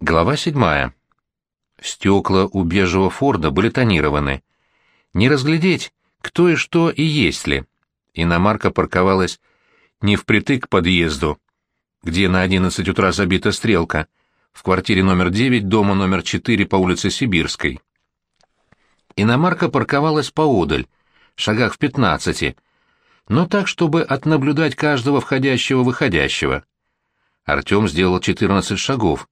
Глава седьмая. Стекла у бежевого Форда были тонированы. Не разглядеть, кто и что и есть ли. Иномарка парковалась не впритык к подъезду, где на одиннадцать утра забита стрелка, в квартире номер девять дома номер четыре по улице Сибирской. Иномарка парковалась поодаль, шагах в пятнадцати, но так, чтобы отнаблюдать каждого входящего-выходящего. Артем сделал четырнадцать шагов,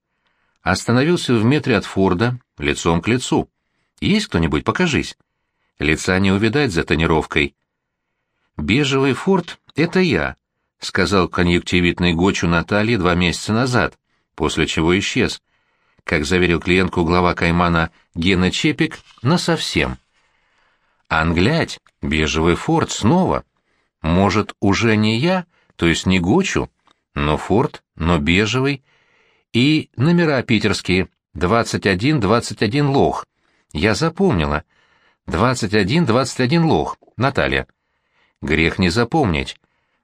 остановился в метре от Форда, лицом к лицу. «Есть кто-нибудь? Покажись». Лица не увидать за тонировкой. «Бежевый Форд — это я», — сказал конъюнктивитный Гочу Наталье два месяца назад, после чего исчез. Как заверил клиентку глава Каймана Гена Чепик, насовсем. «Англять, бежевый Форд снова. Может, уже не я, то есть не Гочу, но Форд, но бежевый, и номера питерские. 21-21 лох. Я запомнила. 21-21 лох. Наталья. Грех не запомнить.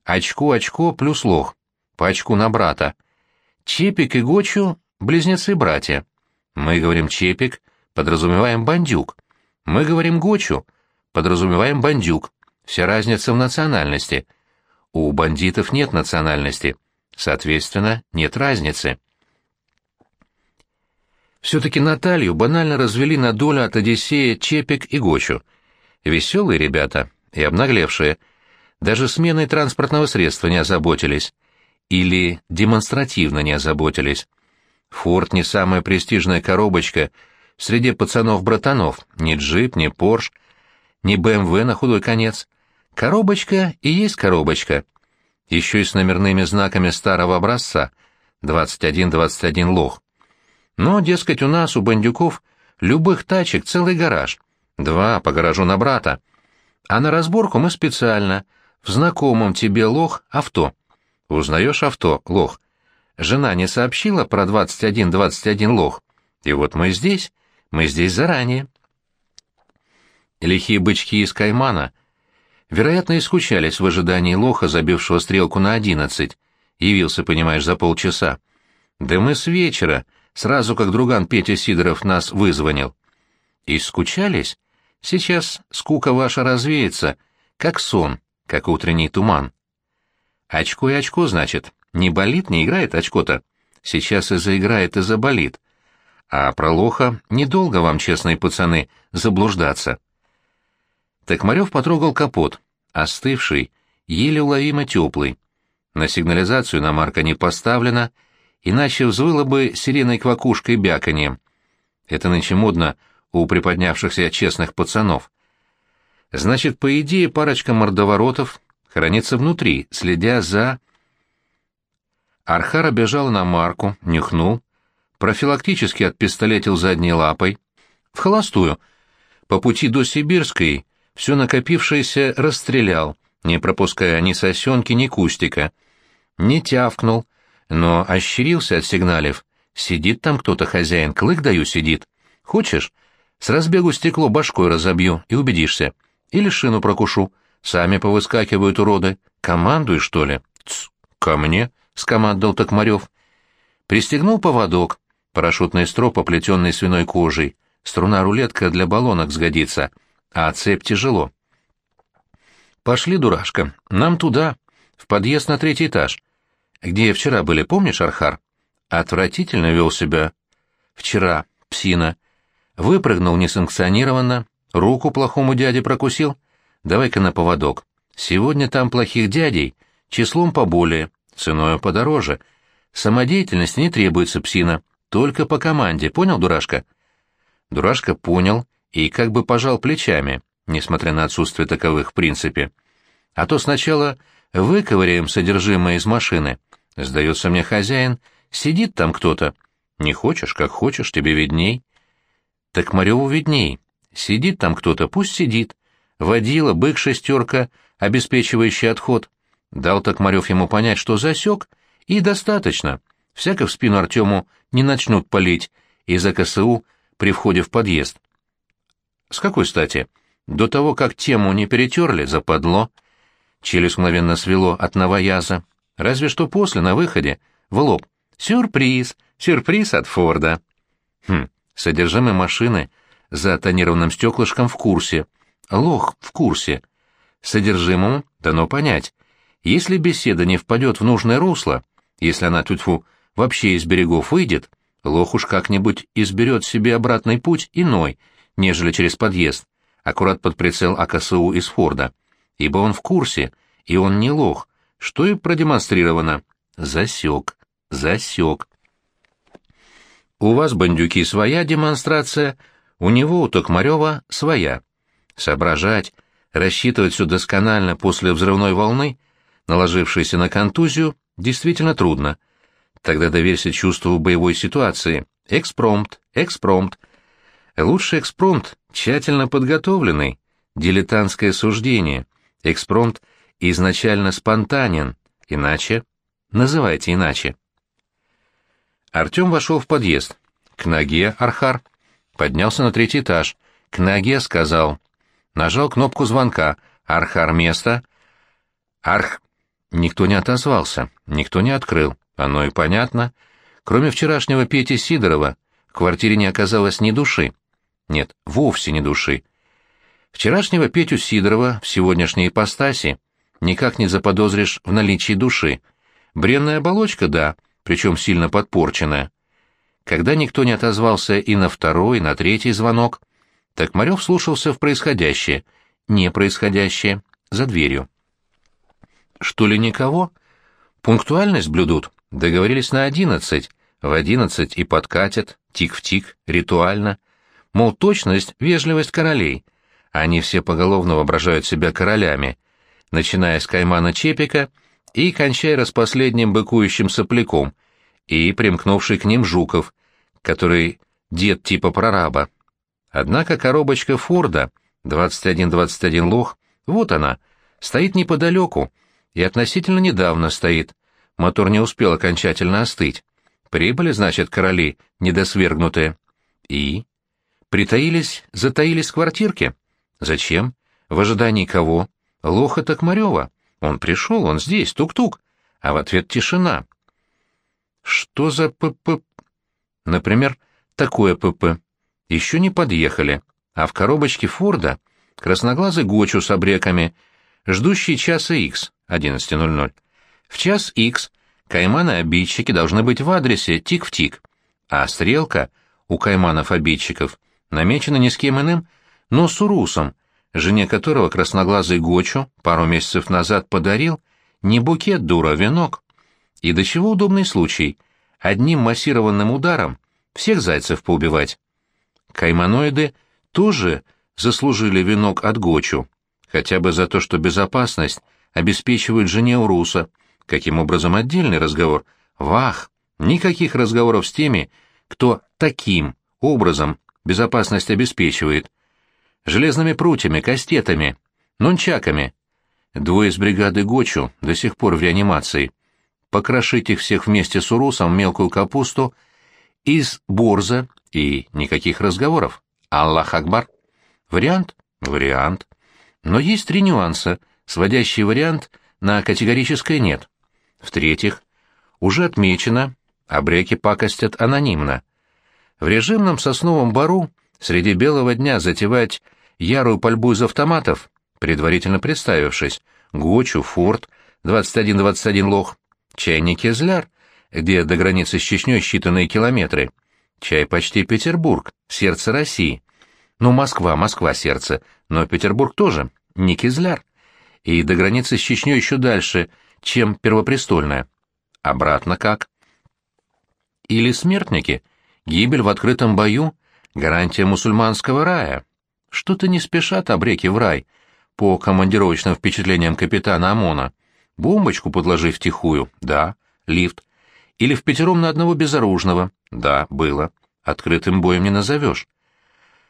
Очко-очко плюс лох. По очку на брата. Чепик и Гочу — близнецы-братья. Мы говорим Чепик, подразумеваем бандюк. Мы говорим Гочу, подразумеваем бандюк. Вся разница в национальности. У бандитов нет национальности. Соответственно, нет разницы. Все-таки Наталью банально развели на долю от Одиссея Чепик и Гочу. Веселые ребята и обнаглевшие. Даже сменой транспортного средства не озаботились. Или демонстративно не озаботились. Форд не самая престижная коробочка среди пацанов-братанов. Ни джип, ни Порш, ни БМВ на худой конец. Коробочка и есть коробочка. Еще и с номерными знаками старого образца. 21-21 лох. Но, дескать, у нас, у бандюков, любых тачек целый гараж. Два по гаражу на брата. А на разборку мы специально, в знакомом тебе лох, авто. Узнаешь авто, лох. Жена не сообщила про 21-21 лох. И вот мы здесь, мы здесь заранее. Лихие бычки из Каймана, вероятно, и скучались в ожидании лоха, забившего стрелку на одиннадцать. Явился, понимаешь, за полчаса. Да мы с вечера, сразу как друган Петя Сидоров нас вызвонил. И скучались? Сейчас скука ваша развеется, как сон, как утренний туман. Очко и очко, значит. Не болит, не играет очко-то. Сейчас и заиграет, и заболит. А про лоха недолго вам, честные пацаны, заблуждаться. Токмарев потрогал капот, остывший, еле уловимо теплый. На сигнализацию на Марка не поставлена — иначе взвыло бы сиреной квакушкой бяканьем. Это нынче модно у приподнявшихся честных пацанов. Значит, по идее, парочка мордоворотов хранится внутри, следя за... Архара бежал на Марку, нюхнул, профилактически отпистолетил задней лапой, в холостую. По пути до Сибирской все накопившееся расстрелял, не пропуская ни сосенки, ни кустика. Не тявкнул, но ощерился от сигналев. Сидит там кто-то, хозяин, клык даю сидит. Хочешь? С разбегу стекло башкой разобью и убедишься. Или шину прокушу. Сами повыскакивают уроды. Командуй, что ли? Тс, ко мне, — скомандовал Токмарев. Пристегнул поводок, парашютный строп, оплетенный свиной кожей. Струна-рулетка для баллонок сгодится, а цепь тяжело. Пошли, дурашка, нам туда, в подъезд на третий этаж где вчера были, помнишь, Архар? Отвратительно вел себя. Вчера, псина. Выпрыгнул несанкционированно, руку плохому дяде прокусил. Давай-ка на поводок. Сегодня там плохих дядей, числом поболее, ценой подороже. Самодеятельности не требуется, псина, только по команде, понял, дурашка? Дурашка понял и как бы пожал плечами, несмотря на отсутствие таковых в принципе. А то сначала выковыряем содержимое из машины, Сдается мне хозяин, сидит там кто-то. Не хочешь, как хочешь, тебе видней. Так Мареву видней. Сидит там кто-то, пусть сидит. Водила, бык шестерка, обеспечивающий отход. Дал так Марев ему понять, что засек, и достаточно. Всяко в спину Артему не начнут палить из-за КСУ при входе в подъезд. С какой стати? До того, как тему не перетерли, западло. Челюсть мгновенно свело от новояза. Разве что после, на выходе, в лоб. «Сюрприз! Сюрприз от Форда. Хм, содержимое машины за тонированным стеклышком в курсе. Лох в курсе. Содержимому дано понять. Если беседа не впадет в нужное русло, если она тут вообще из берегов выйдет, лох уж как-нибудь изберет себе обратный путь иной, нежели через подъезд, аккурат под прицел АКСУ из Форда. Ибо он в курсе, и он не лох, что и продемонстрировано. Засек, засек. У вас, бандюки, своя демонстрация, у него, у Токмарева, своя. Соображать, рассчитывать все досконально после взрывной волны, наложившейся на контузию, действительно трудно. Тогда доверься чувству боевой ситуации. Экспромт, экспромт. Лучший экспромт, тщательно подготовленный, дилетантское суждение. Экспромт изначально спонтанен, иначе... Называйте иначе. Артем вошел в подъезд. К ноге, Архар. Поднялся на третий этаж. К ноге, сказал. Нажал кнопку звонка. Архар, место. Арх... Никто не отозвался, никто не открыл. Оно и понятно. Кроме вчерашнего Пети Сидорова, в квартире не оказалось ни души. Нет, вовсе ни души. Вчерашнего Петю Сидорова в сегодняшней ипостаси никак не заподозришь в наличии души. Бренная оболочка, да, — причем сильно подпорченная. Когда никто не отозвался и на второй, и на третий звонок, так Марев слушался в происходящее, не происходящее, за дверью. Что ли никого? Пунктуальность блюдут. Договорились на одиннадцать. В одиннадцать и подкатят, тик в тик, ритуально. Мол, точность, вежливость королей. Они все поголовно воображают себя королями, начиная с Каймана Чепика и кончая распоследним быкующим сопляком, и примкнувший к ним Жуков, который дед типа прораба. Однако коробочка Форда, 2121 лох, вот она, стоит неподалеку, и относительно недавно стоит. Мотор не успел окончательно остыть. Прибыли, значит, короли, недосвергнутые. И? Притаились, затаились в квартирке. Зачем? В ожидании кого? Лоха Токмарева. Он пришел, он здесь, тук-тук. А в ответ тишина. Что за ПП? Например, такое ПП. Еще не подъехали, а в коробочке Форда красноглазый Гочу с обреками, ждущий часа Х, 11.00. В час Х кайманы-обидчики должны быть в адресе тик в тик, а стрелка у кайманов-обидчиков намечена не с кем иным, но с Урусом, жене которого красноглазый Гочу пару месяцев назад подарил не букет, дура, а венок. И до чего удобный случай — одним массированным ударом всех зайцев поубивать. Кайманоиды тоже заслужили венок от Гочу, хотя бы за то, что безопасность обеспечивают жене Уруса. Каким образом отдельный разговор? Вах! Никаких разговоров с теми, кто таким образом безопасность обеспечивает железными прутьями, кастетами, нунчаками. Двое из бригады Гочу до сих пор в реанимации. Покрошить их всех вместе с Урусом мелкую капусту из борза и никаких разговоров. Аллах Акбар. Вариант? Вариант. Но есть три нюанса, сводящие вариант на категорическое «нет». В-третьих, уже отмечено, обреки пакостят анонимно. В режимном сосновом бару среди белого дня затевать ярую пальбу из автоматов, предварительно представившись, Гочу, Форд, 21-21 лох, чайник Кизляр, где до границы с Чечней считанные километры, чай почти Петербург, сердце России. Ну, Москва, Москва сердце, но Петербург тоже, не Кизляр. И до границы с Чечней еще дальше, чем Первопрестольная. Обратно как? Или смертники, гибель в открытом бою, гарантия мусульманского рая. Что-то не спешат обреки в рай, по командировочным впечатлениям капитана ОМОНа. Бомбочку подложив втихую, да, лифт. Или в пятером на одного безоружного, да, было. Открытым боем не назовешь.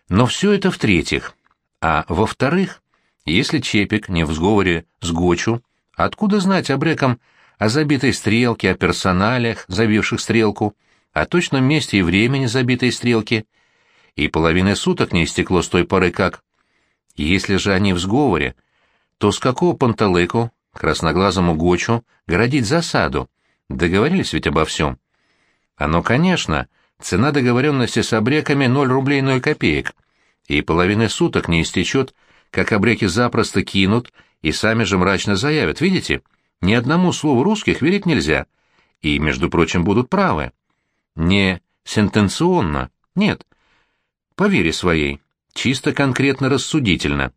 Но все это в-третьих. А во-вторых, если Чепик не в сговоре с Гочу, откуда знать обрекам о забитой стрелке, о персоналях, забивших стрелку, о точном месте и времени забитой стрелки — и половины суток не истекло с той поры как. Если же они в сговоре, то с какого панталыку, красноглазому Гочу, городить засаду? Договорились ведь обо всем. Оно, конечно, цена договоренности с обреками 0 рублей 0 копеек. И половины суток не истечет, как обреки запросто кинут и сами же мрачно заявят, видите, ни одному слову русских верить нельзя. И, между прочим, будут правы. Не сентенционно, нет. По вере своей, чисто конкретно рассудительно.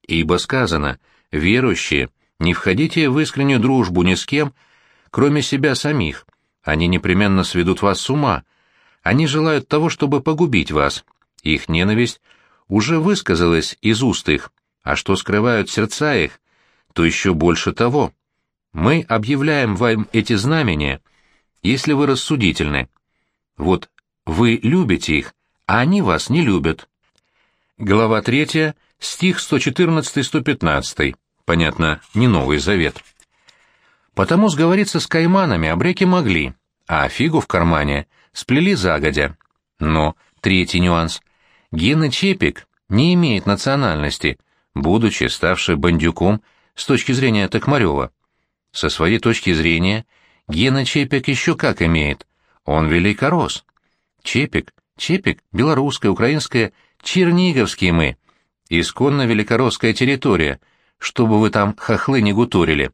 Ибо сказано, верующие, не входите в искреннюю дружбу ни с кем, кроме себя самих. Они непременно сведут вас с ума. Они желают того, чтобы погубить вас. Их ненависть уже высказалась из уст их, а что скрывают сердца их, то еще больше того. Мы объявляем вам эти знамения, если вы рассудительны. Вот вы любите их, а они вас не любят. Глава 3, стих 114-115. Понятно, не Новый Завет. Потому сговориться с кайманами обреки могли, а фигу в кармане сплели загодя. Но третий нюанс. Гена Чепик не имеет национальности, будучи ставший бандюком с точки зрения Токмарева. Со своей точки зрения Гена Чепик еще как имеет. Он великорос. Чепик, Чепик, белорусская, украинская, черниговские мы. Исконно великоросская территория, чтобы вы там хохлы не гутурили.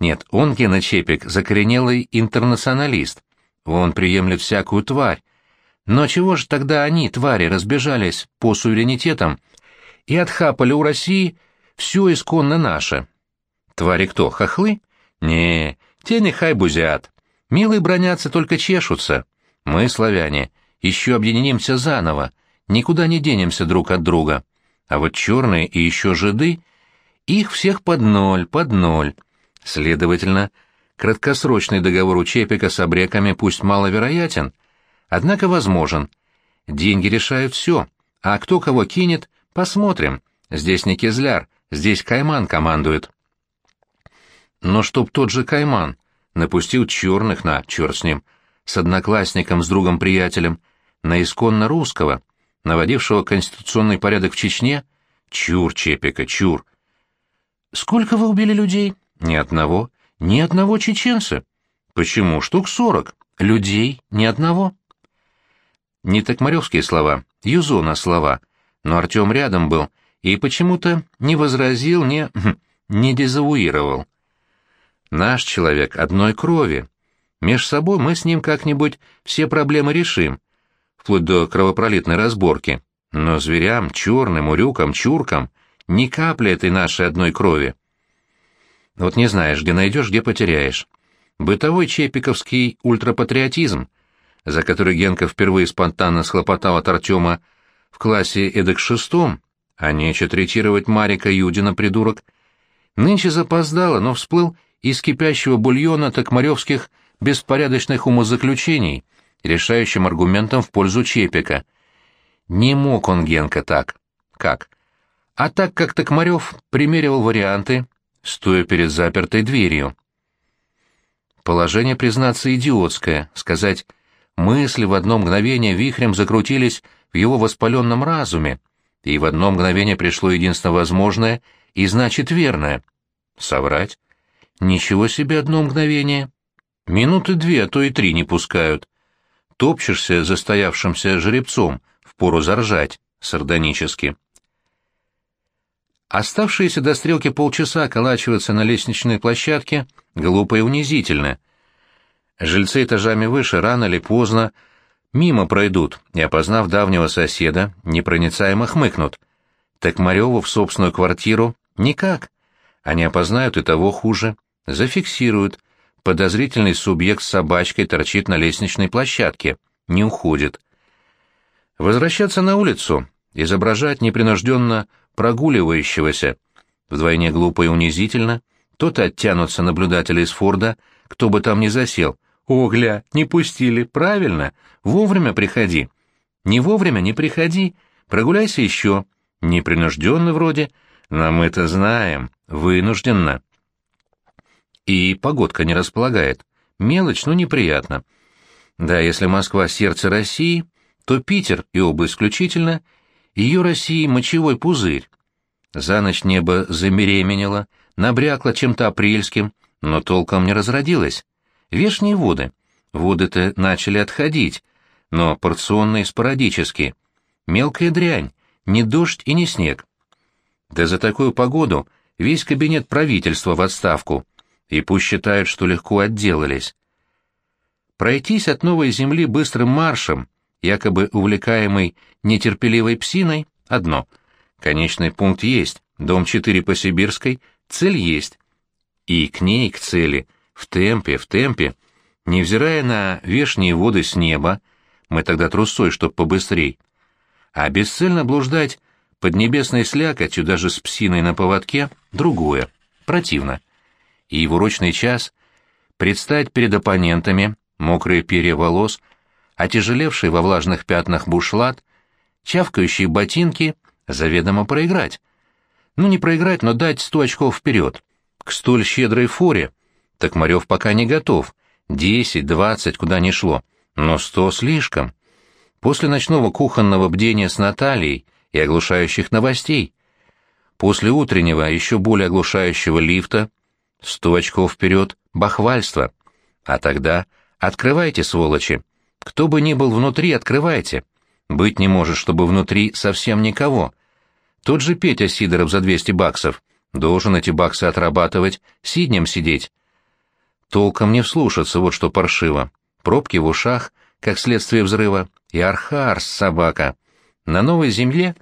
Нет, он, Гена Чепик, закоренелый интернационалист. Он приемлет всякую тварь. Но чего же тогда они, твари, разбежались по суверенитетам и отхапали у России все исконно наше? Твари кто, хохлы? Не, те нехай бузят. Милые бронятся, только чешутся. Мы, славяне, еще объединимся заново, никуда не денемся друг от друга. А вот черные и еще жиды, их всех под ноль, под ноль. Следовательно, краткосрочный договор у Чепика с обреками пусть маловероятен, однако возможен. Деньги решают все, а кто кого кинет, посмотрим. Здесь не Кизляр, здесь Кайман командует. Но чтоб тот же Кайман напустил черных на, черт с ним, с одноклассником, с другом-приятелем, на исконно русского, наводившего конституционный порядок в Чечне, чур, Чепика, чур. Сколько вы убили людей? Ни одного. Ни одного чеченца. Почему? Штук сорок. Людей ни одного. Не Токмаревские слова, Юзона слова. Но Артем рядом был и почему-то не возразил, не... не дезавуировал. Наш человек одной крови. Меж собой мы с ним как-нибудь все проблемы решим, вплоть до кровопролитной разборки. Но зверям, черным, урюкам, чуркам ни капли этой нашей одной крови. Вот не знаешь, где найдешь, где потеряешь. Бытовой чепиковский ультрапатриотизм, за который Генка впервые спонтанно схлопотал от Артема в классе эдак шестом, а нече третировать Марика Юдина, придурок, нынче запоздало, но всплыл из кипящего бульона токмаревских беспорядочных умозаключений, решающим аргументом в пользу Чепика. Не мог он Генка так. Как? А так как Токмарев примеривал варианты, стоя перед запертой дверью. Положение, признаться, идиотское, сказать «мысли в одно мгновение вихрем закрутились в его воспаленном разуме, и в одно мгновение пришло единственно возможное и значит верное». Соврать? Ничего себе одно мгновение. Минуты две, а то и три не пускают. Топчешься застоявшимся жеребцом, впору заржать, сардонически. Оставшиеся до стрелки полчаса колачиваться на лестничной площадке глупо и унизительно. Жильцы этажами выше рано или поздно мимо пройдут и, опознав давнего соседа, непроницаемо хмыкнут. Так Мареву в собственную квартиру никак. Они опознают и того хуже. Зафиксируют. Подозрительный субъект с собачкой торчит на лестничной площадке. Не уходит. Возвращаться на улицу, изображать непринужденно прогуливающегося. Вдвойне глупо и унизительно. То-то оттянутся наблюдатели из Форда, кто бы там ни засел. «О, не пустили, правильно. Вовремя приходи». «Не вовремя не приходи. Прогуляйся еще». Непринужденно вроде, но мы это знаем. Вынужденно. И погодка не располагает. Мелочь, но неприятно. Да, если Москва — сердце России, то Питер, и оба исключительно, ее России мочевой пузырь. За ночь небо забеременело, набрякло чем-то апрельским, но толком не разродилось. Вешние воды. воды-то начали отходить, но порционно и спорадически. Мелкая дрянь, не дождь и не снег. Да за такую погоду весь кабинет правительства в отставку, и пусть считают, что легко отделались. Пройтись от новой земли быстрым маршем, якобы увлекаемый нетерпеливой псиной, одно. Конечный пункт есть, дом 4 по Сибирской, цель есть. И к ней, к цели, в темпе, в темпе, невзирая на вешние воды с неба, мы тогда трусой, чтоб побыстрей, а бесцельно блуждать под небесной слякотью даже с псиной на поводке — другое, противно. И в урочный час предстать перед оппонентами, мокрые перья волос, отяжелевший во влажных пятнах бушлат, чавкающие ботинки, заведомо проиграть. Ну, не проиграть, но дать сто очков вперед. К столь щедрой форе Токмарев пока не готов. Десять, двадцать, куда ни шло. Но сто слишком. После ночного кухонного бдения с Натальей и оглушающих новостей. После утреннего, еще более оглушающего лифта, сто очков вперед, бахвальство. А тогда открывайте, сволочи. Кто бы ни был внутри, открывайте. Быть не может, чтобы внутри совсем никого. Тот же Петя Сидоров за 200 баксов. Должен эти баксы отрабатывать, сиднем сидеть. Толком не вслушаться, вот что паршиво. Пробки в ушах, как следствие взрыва, и архарс, собака. На новой земле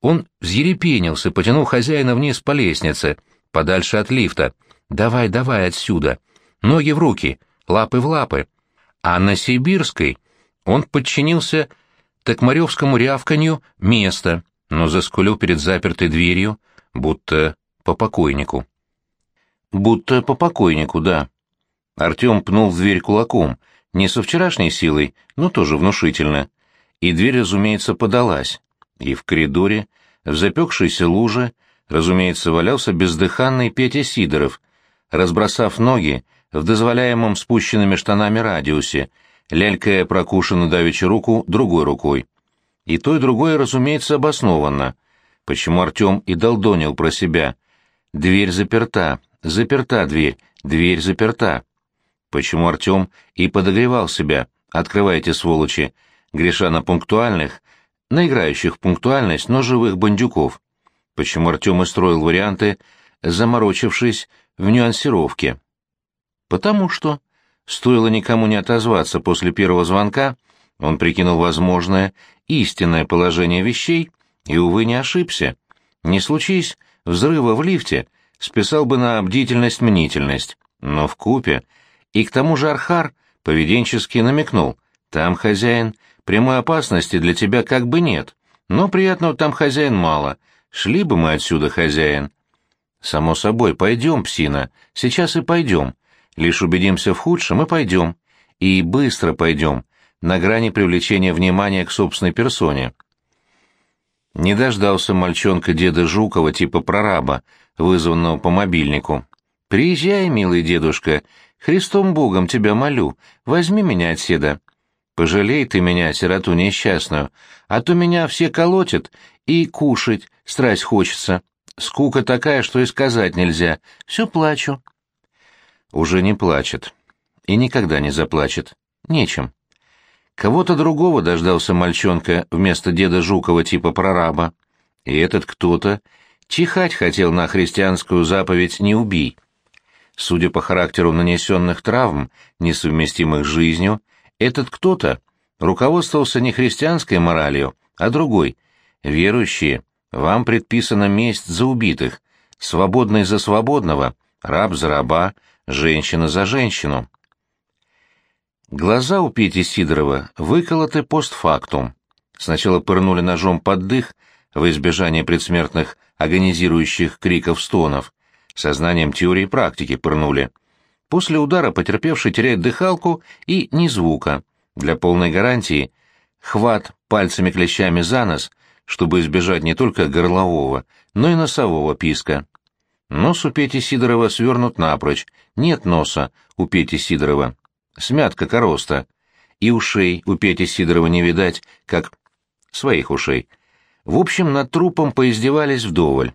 он взъерепенился, потянул хозяина вниз по лестнице, подальше от лифта. «Давай, давай отсюда! Ноги в руки, лапы в лапы!» А на Сибирской он подчинился токмаревскому рявканью места, но заскулил перед запертой дверью, будто по покойнику. Будто по покойнику, да. Артем пнул в дверь кулаком, не со вчерашней силой, но тоже внушительно — и дверь, разумеется, подалась, и в коридоре, в запекшейся луже, разумеется, валялся бездыханный Петя Сидоров, разбросав ноги в дозволяемом спущенными штанами радиусе, лялькая прокушенную давеча руку другой рукой. И то, и другое, разумеется, обоснованно. Почему Артем и долдонил про себя? Дверь заперта, заперта дверь, дверь заперта. Почему Артем и подогревал себя? Открывайте, сволочи, греша на пунктуальных, на играющих пунктуальность, но живых бандюков. Почему Артем и строил варианты, заморочившись в нюансировке? Потому что, стоило никому не отозваться после первого звонка, он прикинул возможное, истинное положение вещей и, увы, не ошибся. Не случись взрыва в лифте, списал бы на бдительность-мнительность, но в купе, и к тому же Архар поведенчески намекнул, там хозяин Прямой опасности для тебя как бы нет, но приятного там хозяин мало. Шли бы мы отсюда, хозяин. Само собой, пойдем, псина, сейчас и пойдем. Лишь убедимся в худшем и пойдем. И быстро пойдем, на грани привлечения внимания к собственной персоне. Не дождался мальчонка деда Жукова типа прораба, вызванного по мобильнику. «Приезжай, милый дедушка, Христом Богом тебя молю, возьми меня отседа. Пожалей ты меня, сироту несчастную, а то меня все колотят, и кушать страсть хочется. Скука такая, что и сказать нельзя. Все плачу. Уже не плачет. И никогда не заплачет. Нечем. Кого-то другого дождался мальчонка вместо деда Жукова типа прораба. И этот кто-то чихать хотел на христианскую заповедь «не убий». Судя по характеру нанесенных травм, несовместимых с жизнью, этот кто-то руководствовался не христианской моралью, а другой. Верующие, вам предписана месть за убитых, свободный за свободного, раб за раба, женщина за женщину. Глаза у Пети Сидорова выколоты постфактум. Сначала пырнули ножом под дых во избежание предсмертных агонизирующих криков-стонов, сознанием теории и практики пырнули. После удара потерпевший теряет дыхалку и ни звука. Для полной гарантии хват пальцами-клещами за нос, чтобы избежать не только горлового, но и носового писка. Нос у Пети Сидорова свернут напрочь, нет носа у Пети Сидорова. Смят, как ороста. И ушей у Пети Сидорова не видать, как своих ушей. В общем, над трупом поиздевались вдоволь.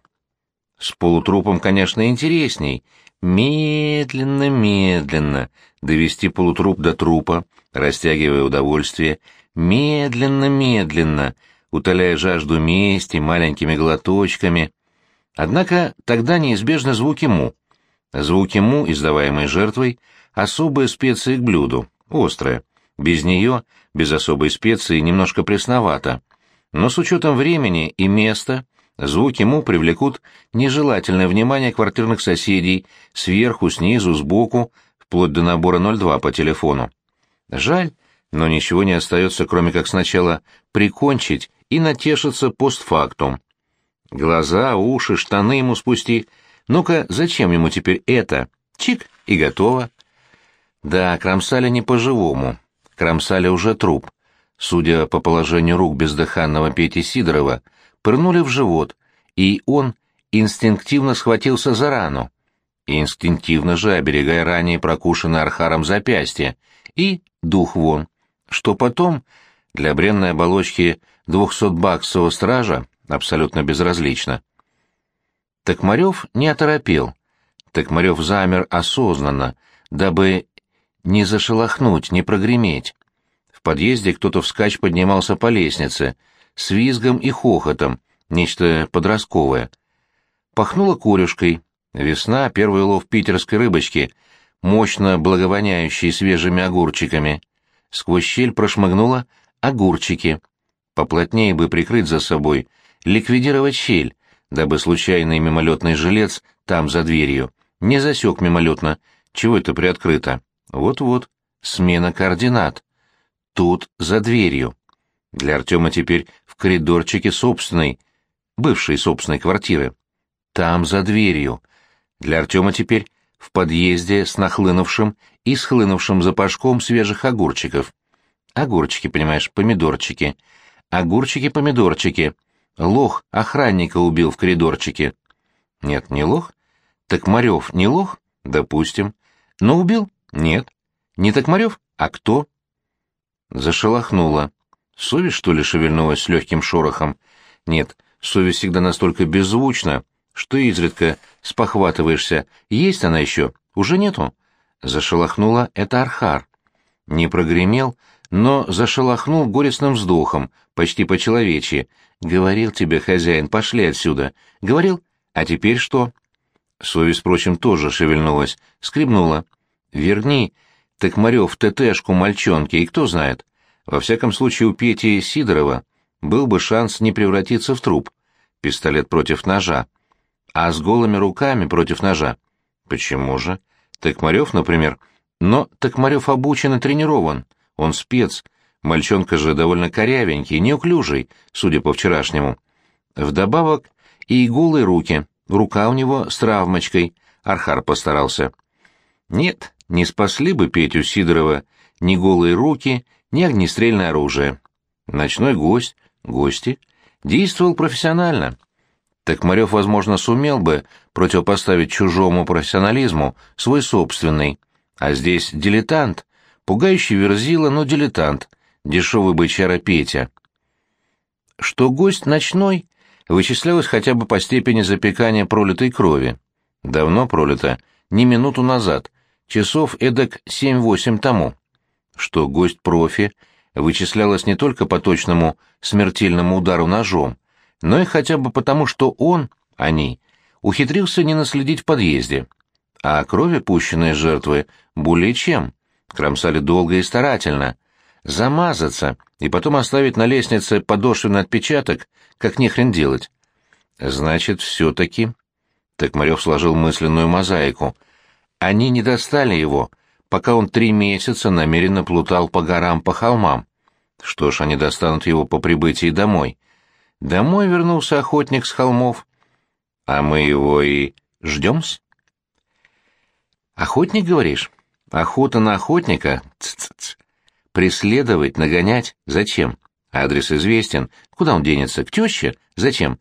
С полутрупом, конечно, интересней, медленно-медленно довести полутруп до трупа, растягивая удовольствие, медленно-медленно, утоляя жажду мести маленькими глоточками. Однако тогда неизбежны звуки му. Звуки му, издаваемые жертвой, особая специя к блюду, острая. Без нее, без особой специи, немножко пресновато. Но с учетом времени и места, звуки му привлекут нежелательное внимание квартирных соседей сверху, снизу, сбоку, вплоть до набора 02 по телефону. Жаль, но ничего не остается, кроме как сначала прикончить и натешиться постфактум. Глаза, уши, штаны ему спусти. Ну-ка, зачем ему теперь это? Чик, и готово. Да, кромсали не по-живому. Кромсали уже труп. Судя по положению рук бездыханного Пети Сидорова, пырнули в живот, и он инстинктивно схватился за рану. Инстинктивно же, оберегая ранее прокушенное архаром запястье, и дух вон. Что потом, для бренной оболочки двухсотбаксового стража абсолютно безразлично. Токмарев не оторопел. Токмарев замер осознанно, дабы не зашелохнуть, не прогреметь. В подъезде кто-то вскачь поднимался по лестнице, с визгом и хохотом, нечто подростковое. Пахнуло корюшкой. Весна, первый лов питерской рыбочки, мощно благовоняющий свежими огурчиками. Сквозь щель прошмыгнуло огурчики. Поплотнее бы прикрыть за собой, ликвидировать щель, дабы случайный мимолетный жилец там, за дверью, не засек мимолетно, чего это приоткрыто. Вот-вот, смена координат. Тут, за дверью. Для Артема теперь в коридорчике собственной, бывшей собственной квартиры. Там, за дверью. Для Артема теперь в подъезде с нахлынувшим и схлынувшим запашком свежих огурчиков. Огурчики, понимаешь, помидорчики. Огурчики-помидорчики. Лох охранника убил в коридорчике. Нет, не лох. Так Марев не лох? Допустим. Но убил? Нет. Не Токмарев? А кто? Зашелохнула. Совесть, что ли, шевельнулась с легким шорохом? Нет, совесть всегда настолько беззвучна, что изредка спохватываешься. Есть она еще? Уже нету? Зашелохнула это Архар. Не прогремел, но зашелохнул горестным вздохом, почти по-человечьи. «Говорил тебе, хозяин, пошли отсюда». «Говорил? А теперь что?» Совесть, впрочем, тоже шевельнулась, скребнула. Верни, Токмарев ТТшку мальчонки, и кто знает. Во всяком случае, у Пети Сидорова был бы шанс не превратиться в труп. Пистолет против ножа. А с голыми руками против ножа. Почему же? Токмарев, например. Но Токмарев обучен и тренирован. Он спец. Мальчонка же довольно корявенький, неуклюжий, судя по вчерашнему. Вдобавок и голые руки. Рука у него с травмочкой. Архар постарался. Нет, не спасли бы Петю Сидорова ни голые руки, ни огнестрельное оружие. Ночной гость, гости, действовал профессионально. Токмарев, возможно, сумел бы противопоставить чужому профессионализму свой собственный. А здесь дилетант, пугающий верзила, но дилетант, дешевый бычара Петя. Что гость ночной, вычислялось хотя бы по степени запекания пролитой крови. Давно пролито, не минуту назад, часов эдак семь-восемь тому. Что гость профи вычислялось не только по точному смертельному удару ножом, но и хотя бы потому, что он, они, ухитрился не наследить в подъезде. А крови пущенные жертвы более чем. Кромсали долго и старательно. Замазаться и потом оставить на лестнице подошвенный отпечаток, как нехрен делать. Значит, все-таки... Токмарев сложил мысленную мозаику — они не достали его, пока он три месяца намеренно плутал по горам, по холмам. Что ж, они достанут его по прибытии домой. Домой вернулся охотник с холмов. А мы его и ждем-с. Охотник, говоришь? Охота на охотника? Ц-ц-ц. Преследовать, нагонять? Зачем? Адрес известен. Куда он денется? К теще? Зачем?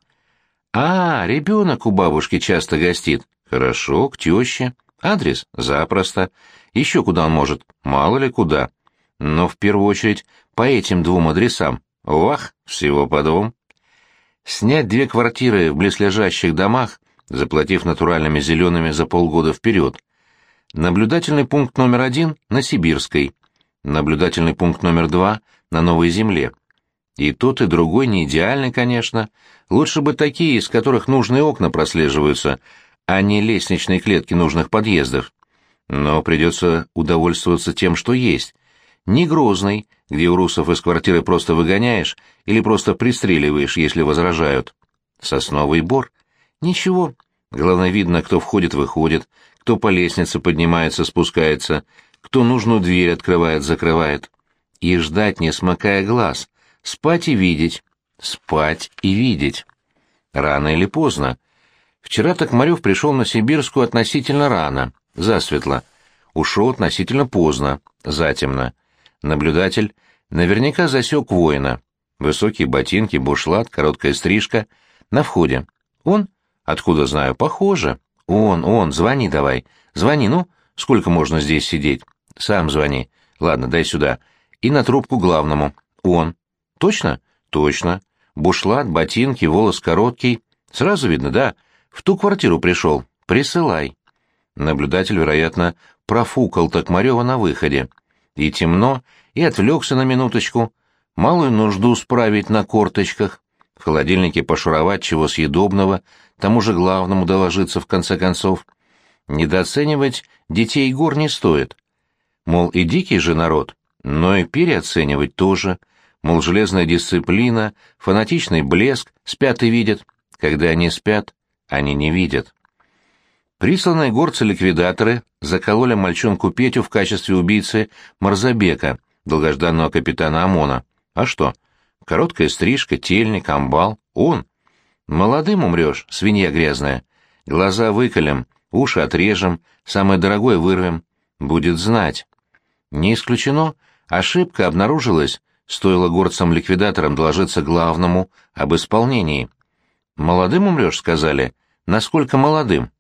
А, ребенок у бабушки часто гостит. Хорошо, к теще. Адрес? Запросто. Еще куда он может? Мало ли куда. Но в первую очередь по этим двум адресам. Вах, всего по двум. Снять две квартиры в близлежащих домах заплатив натуральными зелеными за полгода вперед. Наблюдательный пункт номер один на Сибирской, наблюдательный пункт номер два на Новой Земле. И тот, и другой не идеальны, конечно. Лучше бы такие, из которых нужные окна прослеживаются, а не лестничные клетки нужных подъездов. Но придется удовольствоваться тем, что есть. Не Грозный, где у русов из квартиры просто выгоняешь или просто пристреливаешь, если возражают. Сосновый бор. Ничего. Главное, видно, кто входит-выходит, кто по лестнице поднимается, спускается, кто нужную дверь открывает-закрывает. И ждать, не смыкая глаз. Спать и видеть. Спать и видеть. Рано или поздно. Вчера Токмарев пришел на Сибирскую относительно рано, засветло. Ушел относительно поздно, затемно. Наблюдатель наверняка засек воина. Высокие ботинки, бушлат, короткая стрижка. На входе. Он? Откуда знаю? Похоже. Он, он, звони давай. Звони, ну, сколько можно здесь сидеть? Сам звони. Ладно, дай сюда. И на трубку главному. Он. Точно? Точно. Бушлат, ботинки, волос короткий. Сразу видно, да? В ту квартиру пришел. Присылай. Наблюдатель, вероятно, профукал Токмарева на выходе. И темно, и отвлекся на минуточку. Малую нужду справить на корточках. В холодильнике пошуровать чего съедобного, тому же главному доложиться в конце концов. Недооценивать детей гор не стоит. Мол, и дикий же народ, но и переоценивать тоже. Мол, железная дисциплина, фанатичный блеск, спят и видят. Когда они спят, они не видят. Присланные горцы-ликвидаторы закололи мальчонку Петю в качестве убийцы Марзабека, долгожданного капитана ОМОНа. А что? Короткая стрижка, тельник, амбал. Он. Молодым умрешь, свинья грязная. Глаза выколем, уши отрежем, самое дорогое вырвем. Будет знать. Не исключено, ошибка обнаружилась, стоило горцам-ликвидаторам доложиться главному об исполнении. «Молодым умрешь», — сказали. «Насколько молодым?»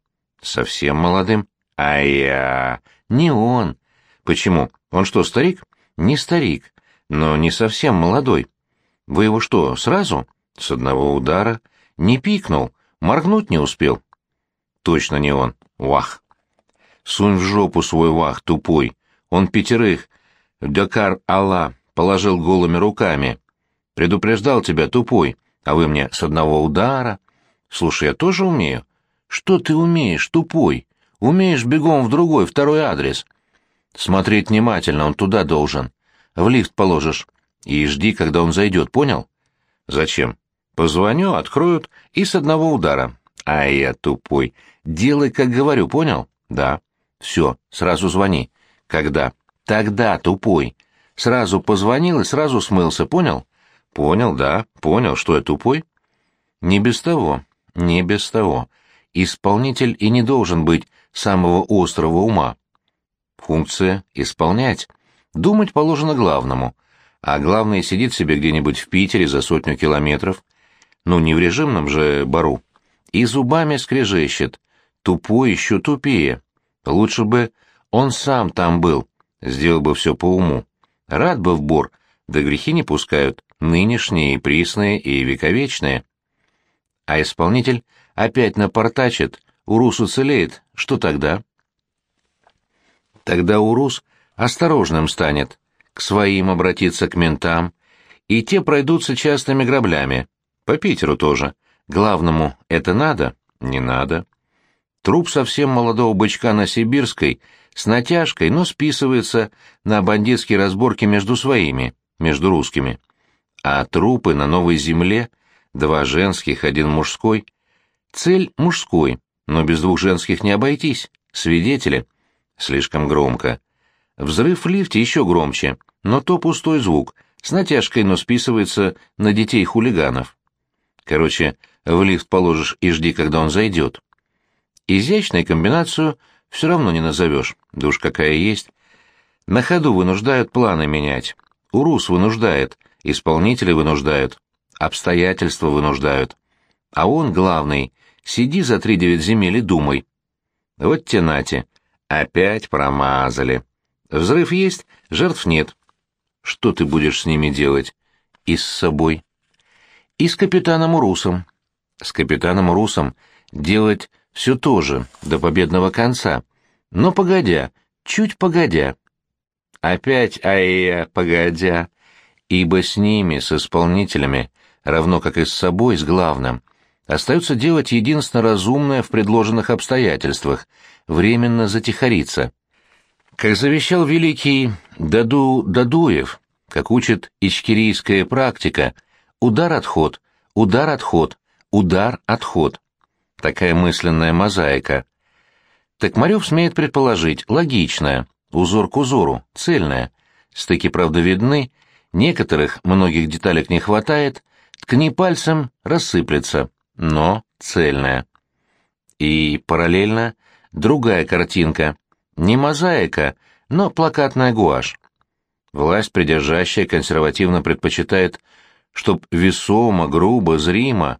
«Совсем молодым». «А я...» «Не он». «Почему? Он что, старик?» «Не старик, но не совсем молодой». «Вы его что, сразу?» «С одного удара». «Не пикнул, моргнуть не успел». «Точно не он. Вах». «Сунь в жопу свой вах, тупой. Он пятерых. Дакар Алла положил голыми руками. Предупреждал тебя, тупой, а вы мне с одного удара. Слушай, я тоже умею. Что ты умеешь, тупой? Умеешь бегом в другой, второй адрес. Смотреть внимательно, он туда должен. В лифт положишь. И жди, когда он зайдет, понял? Зачем? Позвоню, откроют, и с одного удара. А я тупой. Делай, как говорю, понял? Да. Все, сразу звони. Когда? Тогда, тупой. Сразу позвонил и сразу смылся, понял? Понял, да, понял, что я тупой. Не без того, не без того. Исполнитель и не должен быть самого острого ума. Функция — исполнять. Думать положено главному. А главный сидит себе где-нибудь в Питере за сотню километров. Ну, не в режимном же бару. И зубами скрежещет. Тупой еще тупее. Лучше бы он сам там был, сделал бы все по уму. Рад бы в бор, да грехи не пускают, нынешние и присные и вековечные. А исполнитель опять напортачит, Урус уцелеет, что тогда? Тогда Урус осторожным станет, к своим обратиться к ментам, и те пройдутся частными граблями. По Питеру тоже. Главному это надо? Не надо. Труп совсем молодого бычка на Сибирской с натяжкой, но списывается на бандитские разборки между своими, между русскими. А трупы на новой земле, два женских, один мужской. Цель мужской, но без двух женских не обойтись. Свидетели. Слишком громко. Взрыв в лифте еще громче, но то пустой звук, с натяжкой, но списывается на детей-хулиганов. Короче, в лифт положишь и жди, когда он зайдет. Изящной комбинацию все равно не назовешь, да уж какая есть. На ходу вынуждают планы менять. Урус вынуждает, исполнители вынуждают, обстоятельства вынуждают. А он, главный, сиди за три девять земель и думай. Вот те нате, опять промазали. Взрыв есть, жертв нет. Что ты будешь с ними делать? И с собой. И с капитаном Урусом. С капитаном Урусом делать все то же, до победного конца, но погодя, чуть погодя. Опять ай погодя, ибо с ними, с исполнителями, равно как и с собой, с главным, остается делать единственно разумное в предложенных обстоятельствах, временно затихариться. Как завещал великий Даду Дадуев, как учит ичкерийская практика, удар-отход, удар-отход, удар-отход. Такая мысленная мозаика. Токмарев смеет предположить, логичная, узор к узору, цельная. Стыки, правда, видны, некоторых, многих деталек не хватает, ткни пальцем, рассыплется, но цельная. И параллельно другая картинка, не мозаика, но плакатная гуашь. Власть, придержащая, консервативно предпочитает, чтоб весомо, грубо, зримо.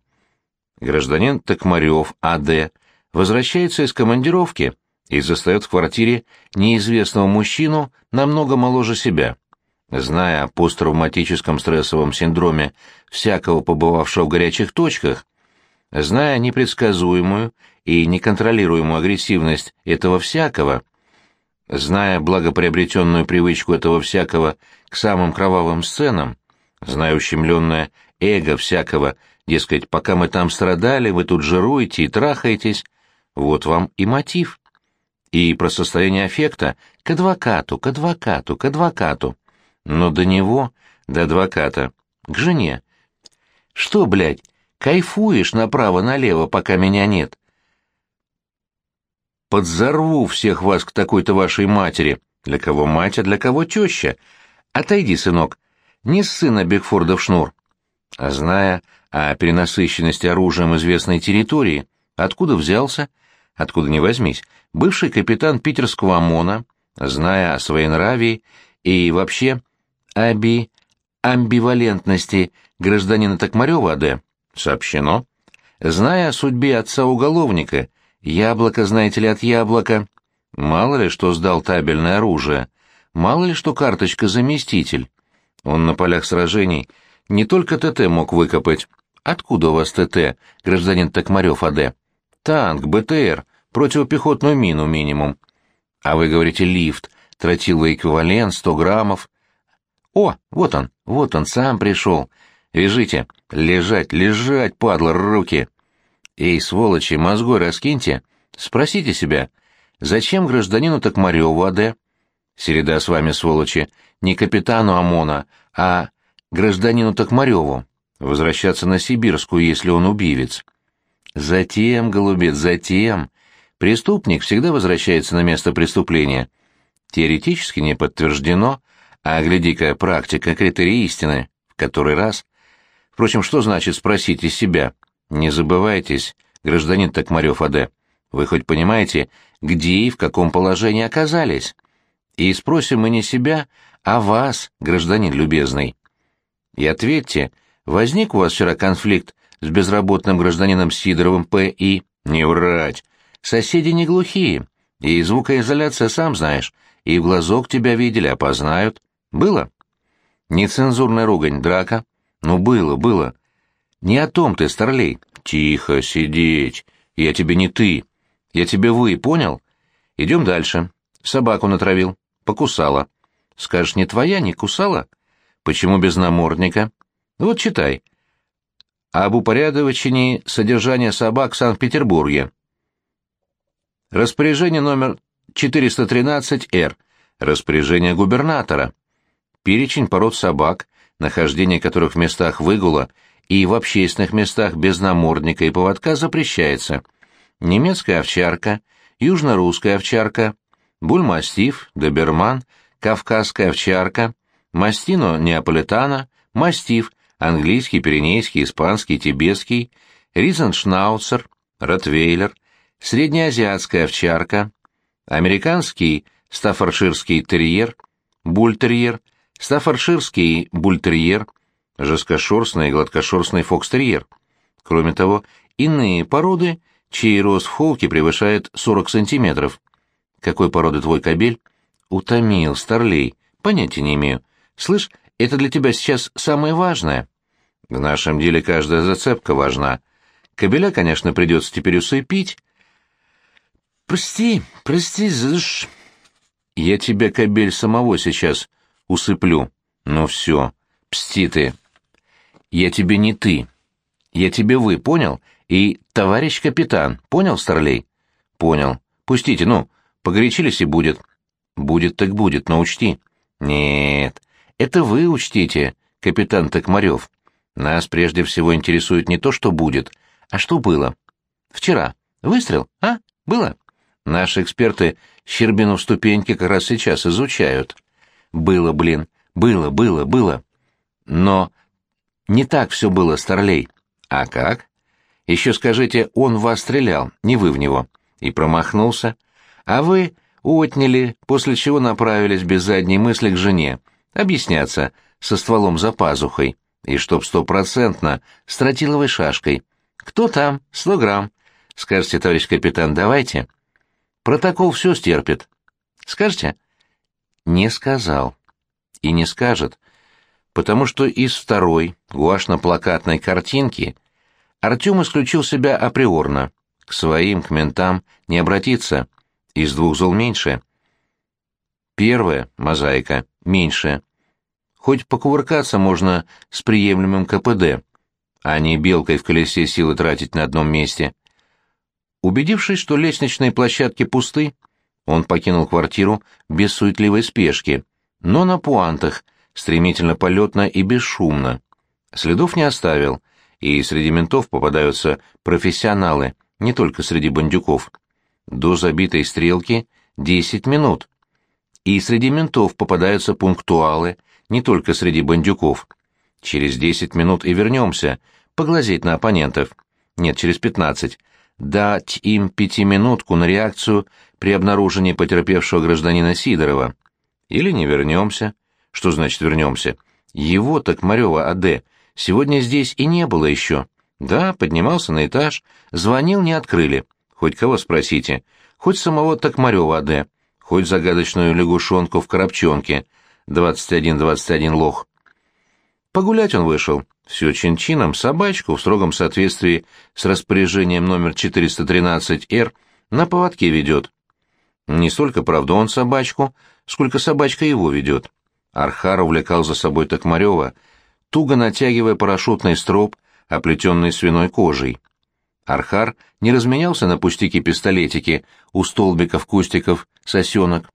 Гражданин Токмарев, А.Д., возвращается из командировки и застает в квартире неизвестного мужчину намного моложе себя. Зная о посттравматическом стрессовом синдроме всякого побывавшего в горячих точках, зная непредсказуемую и неконтролируемую агрессивность этого всякого, Зная благоприобретенную привычку этого всякого к самым кровавым сценам, зная ущемленное эго всякого, дескать, пока мы там страдали, вы тут жируете и трахаетесь, вот вам и мотив. И про состояние аффекта к адвокату, к адвокату, к адвокату. Но до него, до адвоката, к жене. Что, блядь, кайфуешь направо-налево, пока меня нет? подзорву всех вас к такой-то вашей матери. Для кого мать, а для кого теща? Отойди, сынок, не сына Бигфорда в шнур. А зная о перенасыщенности оружием известной территории, откуда взялся, откуда не возьмись, бывший капитан питерского ОМОНа, зная о своей нраве и вообще оби амбивалентности гражданина Токмарева А.Д., сообщено, зная о судьбе отца-уголовника Яблоко, знаете ли, от яблока. Мало ли, что сдал табельное оружие. Мало ли, что карточка заместитель. Он на полях сражений не только ТТ мог выкопать. Откуда у вас ТТ, гражданин Токмарев АД? Танк, БТР, противопехотную мину минимум. А вы говорите лифт, тротиловый эквивалент, сто граммов. О, вот он, вот он, сам пришел. Вяжите, лежать, лежать, падла, руки. Эй, сволочи, мозгой раскиньте. Спросите себя, зачем гражданину Токмареву АД? Середа с вами, сволочи, не капитану ОМОНа, а гражданину Токмареву. Возвращаться на Сибирскую, если он убивец. Затем, голубец, затем. Преступник всегда возвращается на место преступления. Теоретически не подтверждено, а гляди-ка, практика, критерий истины. В который раз? Впрочем, что значит спросить из себя? Не забывайтесь, гражданин Токмарев А.Д., вы хоть понимаете, где и в каком положении оказались? И спросим мы не себя, а вас, гражданин любезный. И ответьте, возник у вас вчера конфликт с безработным гражданином Сидоровым П.И.? Не врать. Соседи не глухие, и звукоизоляция, сам знаешь, и в глазок тебя видели, опознают. Было? Нецензурная ругань, драка? Ну, было, было. Не о том ты, старлей. Тихо, сидеть. Я тебе не ты. Я тебе вы, понял? Идем дальше. Собаку натравил. Покусала. Скажешь, не твоя, не кусала? Почему без намордника? Вот читай. Об упорядочении содержания собак в Санкт-Петербурге. Распоряжение номер 413-Р. Распоряжение губернатора. Перечень пород собак, нахождение которых в местах выгула и в общественных местах без намордника и поводка запрещается. Немецкая овчарка, южно-русская овчарка, бульмастиф, доберман, кавказская овчарка, мастино неаполитана, мастиф, английский, пиренейский, испанский, тибетский, ризеншнауцер, ротвейлер, среднеазиатская овчарка, американский стаффордширский терьер, бультерьер, стаффордширский бультерьер, жесткошерстный и гладкошерстный фокстерьер. Кроме того, иные породы, чей рост в холке превышает 40 сантиметров. Какой породы твой кобель? Утомил, старлей. Понятия не имею. Слышь, это для тебя сейчас самое важное. В нашем деле каждая зацепка важна. Кобеля, конечно, придется теперь усыпить. Прости, прости, заш... Я тебя, кобель, самого сейчас усыплю. Ну все, псти ты. Я тебе не ты. Я тебе вы, понял? И товарищ капитан, понял, старлей? Понял. Пустите, ну, погорячились и будет. Будет так будет, но учти. Нет, это вы учтите, капитан Токмарев. Нас прежде всего интересует не то, что будет, а что было. Вчера. Выстрел, а? Было? Наши эксперты Щербину в ступеньке как раз сейчас изучают. Было, блин, было, было, было. Но не так все было, Старлей. А как? Еще скажите, он вас стрелял, не вы в него. И промахнулся. А вы отняли, после чего направились без задней мысли к жене. Объясняться, со стволом за пазухой. И чтоб стопроцентно, с тротиловой шашкой. Кто там? Сто грамм. Скажете, товарищ капитан, давайте. Протокол все стерпит. Скажете? Не сказал. И не скажет. Потому что из второй, гуашно-плакатной картинки Артем исключил себя априорно. К своим, к ментам не обратиться. Из двух зол меньше. Первая, мозаика, меньше. Хоть покувыркаться можно с приемлемым КПД, а не белкой в колесе силы тратить на одном месте. Убедившись, что лестничные площадки пусты, он покинул квартиру без суетливой спешки, но на пуантах, стремительно полетно и бесшумно. Следов не оставил, и среди ментов попадаются профессионалы, не только среди бандюков. До забитой стрелки 10 минут. И среди ментов попадаются пунктуалы, не только среди бандюков. Через 10 минут и вернемся, поглазеть на оппонентов. Нет, через 15. Дать им пятиминутку на реакцию при обнаружении потерпевшего гражданина Сидорова. Или не вернемся. Что значит вернемся? Его, Токмарева А.Д., сегодня здесь и не было еще. Да, поднимался на этаж, звонил, не открыли. Хоть кого спросите. Хоть самого Токмарева А.Д., хоть загадочную лягушонку в коробчонке. 21-21 лох. Погулять он вышел. Все чин-чином собачку в строгом соответствии с распоряжением номер 413-Р на поводке ведет. Не столько, правда, он собачку, сколько собачка его ведет. Архар увлекал за собой Токмарева, туго натягивая парашютный строп, оплетенный свиной кожей. Архар не разменялся на пустяки-пистолетики у столбиков-кустиков сосенок.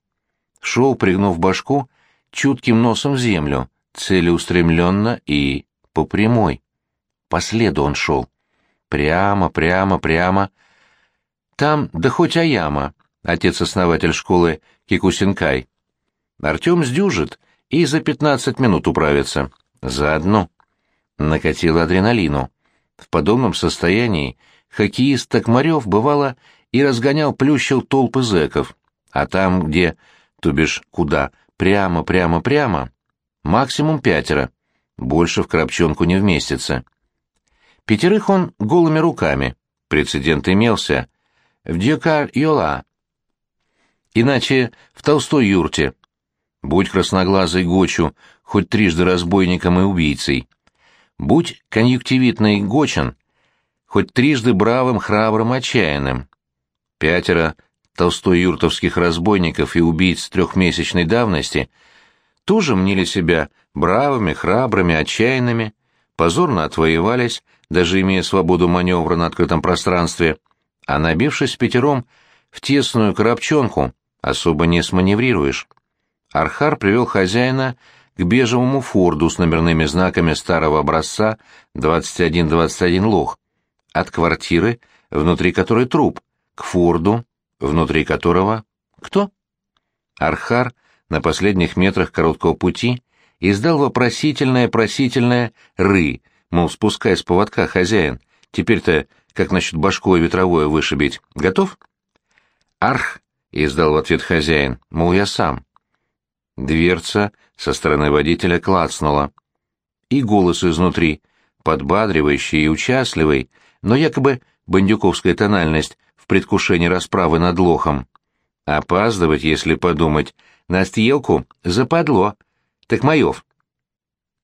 Шел, пригнув башку, чутким носом в землю, целеустремленно и по прямой. По следу он шел. Прямо, прямо, прямо. Там, да хоть Аяма, отец-основатель школы Кикусинкай. Артем сдюжит и за пятнадцать минут управится. Заодно. Накатило адреналину. В подобном состоянии хоккеист Токмарев, бывало, и разгонял плющил толпы зэков. А там, где, то бишь, куда, прямо, прямо, прямо, максимум пятеро. Больше в коробчонку не вместится. Пятерых он голыми руками. Прецедент имелся. В Дьюкар-Йола. Иначе в Толстой юрте. Будь красноглазый Гочу хоть трижды разбойником и убийцей. Будь конъюнктивитный Гочен хоть трижды бравым, храбрым, отчаянным. Пятеро толстой-юртовских разбойников и убийц трехмесячной давности тоже мнили себя бравыми, храбрыми, отчаянными, позорно отвоевались, даже имея свободу маневра на открытом пространстве, а набившись пятером в тесную коробчонку, особо не сманеврируешь. Архар привел хозяина к бежевому форду с номерными знаками старого образца 2121 лох, от квартиры, внутри которой труп, к форду, внутри которого... Кто? Архар на последних метрах короткого пути издал вопросительное-просительное «ры», мол, спускай с поводка, хозяин, теперь-то как насчет башкой ветровое вышибить, готов? «Арх», — издал в ответ хозяин, мол, я сам. Дверца со стороны водителя клацнула. И голос изнутри, подбадривающий и участливый, но якобы бандюковская тональность в предвкушении расправы над лохом. Опаздывать, если подумать, на стелку западло. Так Маев,